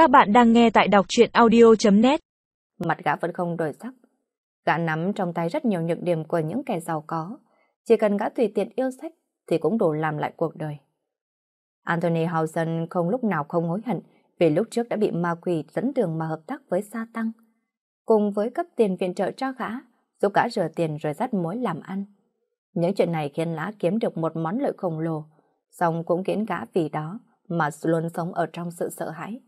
Các bạn đang nghe tại đọc truyện audio.net Mặt gã vẫn không đổi sắc. Gã nắm trong tay rất nhiều nhược điểm của những kẻ giàu có. Chỉ cần gã tùy tiện yêu sách thì cũng đủ làm lại cuộc đời. Anthony Housen không lúc nào không hối hận vì lúc trước đã bị ma quỷ dẫn đường mà hợp tác với sa tăng. Cùng với cấp tiền viện trợ cho gã, giúp gã rửa tiền rồi dắt mối làm ăn. Những chuyện này khiến lã kiếm được một món lợi khổng lồ, song cũng khiến gã vì đó mà luôn sống ở trong sự sợ hãi.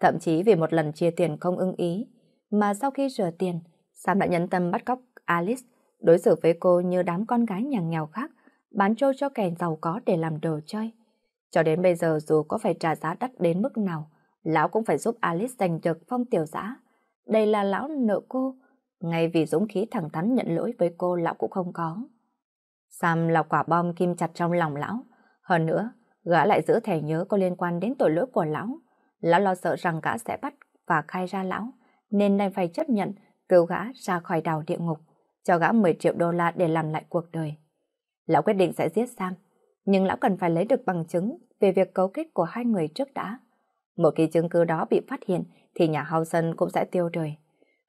Thậm chí vì một lần chia tiền không ưng ý, mà sau khi rửa tiền, Sam đã nhấn tâm bắt cóc Alice, đối xử với cô như đám con gái nhàng nghèo khác, bán trôi cho kẻ giàu có để làm đồ chơi. Cho đến bây giờ dù có phải trả giá đắt đến mức nào, lão cũng phải giúp Alice giành được phong tiểu giã. Đây là lão nợ cô, ngay vì dũng khí thẳng thắn nhận lỗi với cô lão cũng không có. Sam là quả bom kim chặt trong lòng lão. Hơn nữa, gã lại giữ thẻ nhớ có liên quan đến tội lỗi của lão. Lão lo sợ rằng gã sẽ bắt và khai ra lão, nên đành phải chấp nhận cứu gã ra khỏi đào địa ngục, cho gã 10 triệu đô la để làm lại cuộc đời. Lão quyết định sẽ giết Sam, nhưng lão cần phải lấy được bằng chứng về việc cấu kết của hai người trước đã. Một khi chứng cứ đó bị phát hiện thì nhà Housen cũng sẽ tiêu đời.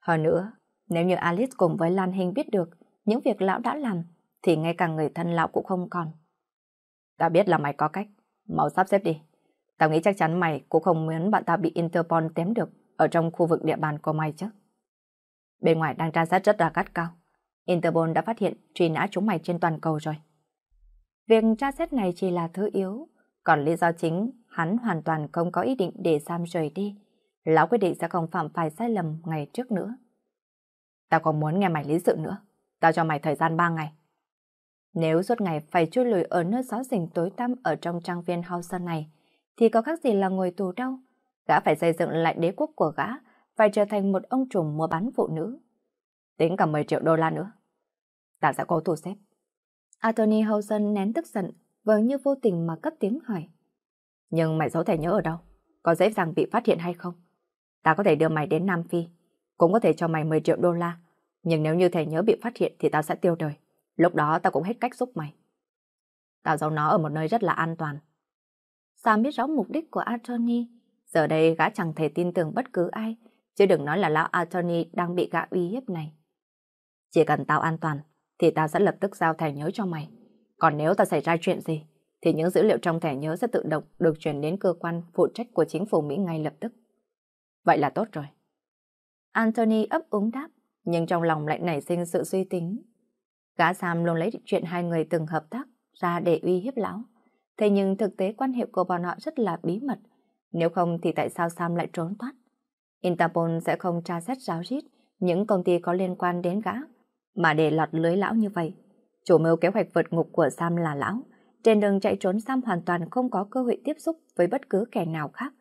Hơn nữa, nếu như Alice cùng với Lan Hình biết được những việc lão đã làm, thì ngay cả người thân lão cũng không còn. Ta biết là mày có cách, mau sắp xếp đi. Tao nghĩ chắc chắn mày cũng không muốn bạn ta bị Interpol tém được ở trong khu vực địa bàn của mày chứ. Bên ngoài đang tra xét rất là gắt cao. Interpol đã phát hiện truy nã chúng mày trên toàn cầu rồi. Việc tra xét này chỉ là thứ yếu, còn lý do chính hắn hoàn toàn không có ý định để Sam rời đi. Lão quyết định sẽ không phạm phải sai lầm ngày trước nữa. Tao không muốn nghe mày lý sự nữa. Tao cho mày thời gian 3 ngày. Nếu suốt ngày phải chui lùi ở nơi gió rình tối tăm ở trong trang viên Hauser này, thì có khác gì là ngồi tù đâu. Gã phải xây dựng lại đế quốc của gã, phải trở thành một ông trùm mua bán phụ nữ. Tính cả 10 triệu đô la nữa. Ta sẽ cố tù xếp. Anthony Housen nén tức giận, vờ như vô tình mà cấp tiếng hỏi. Nhưng mày giấu thẻ nhớ ở đâu? Có dễ dàng bị phát hiện hay không? Ta có thể đưa mày đến Nam Phi, cũng có thể cho mày 10 triệu đô la. Nhưng nếu như thẻ nhớ bị phát hiện thì tao sẽ tiêu đời. Lúc đó tao cũng hết cách giúp mày. Tao giấu nó ở một nơi rất là an toàn. Sam biết rõ mục đích của Anthony. Giờ đây gã chẳng thể tin tưởng bất cứ ai, chứ đừng nói là lão Anthony đang bị gã uy hiếp này. Chỉ cần tao an toàn, thì tao sẽ lập tức giao thẻ nhớ cho mày. Còn nếu tao xảy ra chuyện gì, thì những dữ liệu trong thẻ nhớ sẽ tự động được chuyển đến cơ quan phụ trách của chính phủ Mỹ ngay lập tức. Vậy là tốt rồi. Anthony ấp úng đáp, nhưng trong lòng lại nảy sinh sự suy tính. Gã Sam luôn lấy chuyện hai người từng hợp tác ra để uy hiếp lão. Thế nhưng thực tế quan hệ của bọn họ rất là bí mật. Nếu không thì tại sao Sam lại trốn thoát? Interpol sẽ không tra xét ráo rít những công ty có liên quan đến gã, mà để lọt lưới lão như vậy. Chủ mưu kế hoạch vượt ngục của Sam là lão. Trên đường chạy trốn Sam hoàn toàn không có cơ hội tiếp xúc với bất cứ kẻ nào khác.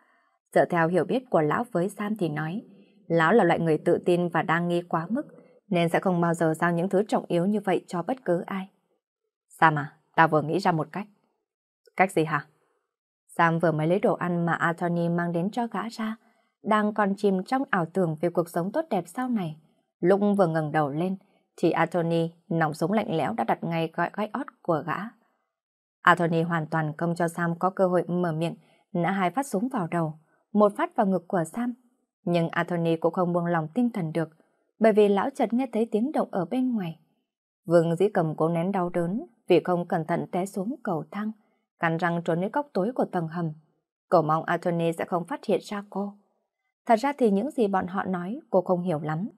Dựa theo hiểu biết của lão với Sam thì nói, lão là loại người tự tin và đang nghi quá mức, nên sẽ không bao giờ giao những thứ trọng yếu như vậy cho bất cứ ai. Sam à, ta vừa nghĩ ra một cách. Cách gì hả? Sam vừa mới lấy đồ ăn mà Anthony mang đến cho gã ra, đang còn chìm trong ảo tưởng về cuộc sống tốt đẹp sau này. Lúc vừa ngẩng đầu lên, thì Anthony nòng súng lạnh lẽo đã đặt ngay gọi gói ót của gã. Anthony hoàn toàn không cho Sam có cơ hội mở miệng, nã hai phát súng vào đầu, một phát vào ngực của Sam. Nhưng Anthony cũng không buông lòng tinh thần được, bởi vì lão chợt nghe thấy tiếng động ở bên ngoài. Vương dĩ cầm cố nén đau đớn vì không cẩn thận té xuống cầu thang, cắn răng trốn đến góc tối của tầng hầm. Cầu mong Anthony sẽ không phát hiện ra cô. Thật ra thì những gì bọn họ nói cô không hiểu lắm.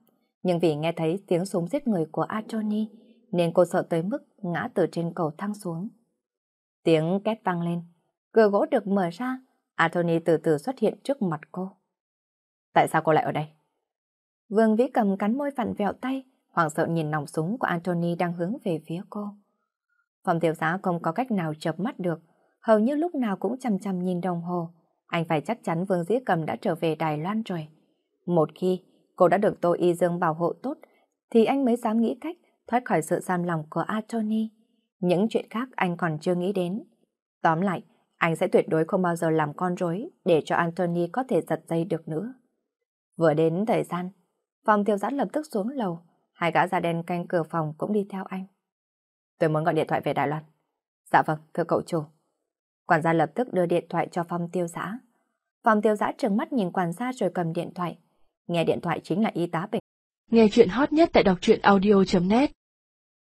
Nhưng vì nghe thấy tiếng súng giết người của Anthony nên cô sợ tới mức ngã từ trên cầu thang xuống. Tiếng két vang lên, cửa gỗ được mở ra, Anthony từ từ xuất hiện trước mặt cô. Tại sao cô lại ở đây? Vương Vĩ cầm cắn môi vặn vẹo tay, hoảng sợ nhìn nòng súng của Anthony đang hướng về phía cô. Phòng tiểu giá không có cách nào chập mắt được, hầu như lúc nào cũng chăm chăm nhìn đồng hồ. Anh phải chắc chắn Vương Dĩ Cầm đã trở về Đài Loan rồi. Một khi cô đã được Tô Y Dương bảo hộ tốt, thì anh mới dám nghĩ cách thoát khỏi sự giam lòng của Anthony. Những chuyện khác anh còn chưa nghĩ đến. Tóm lại, anh sẽ tuyệt đối không bao giờ làm con rối để cho Anthony có thể giật dây được nữa. Vừa đến thời gian, phòng tiêu giãn lập tức xuống lầu, hai gã da đen canh cửa phòng cũng đi theo anh. Tôi muốn gọi điện thoại về Đài Loan. Dạ vâng, thưa cậu chủ. Quản gia lập tức đưa điện thoại cho Phong tiêu giã. Phong tiêu giã trừng mắt nhìn quản gia rồi cầm điện thoại. Nghe điện thoại chính là y tá bệnh. Nghe chuyện hot nhất tại đọc truyện audio.net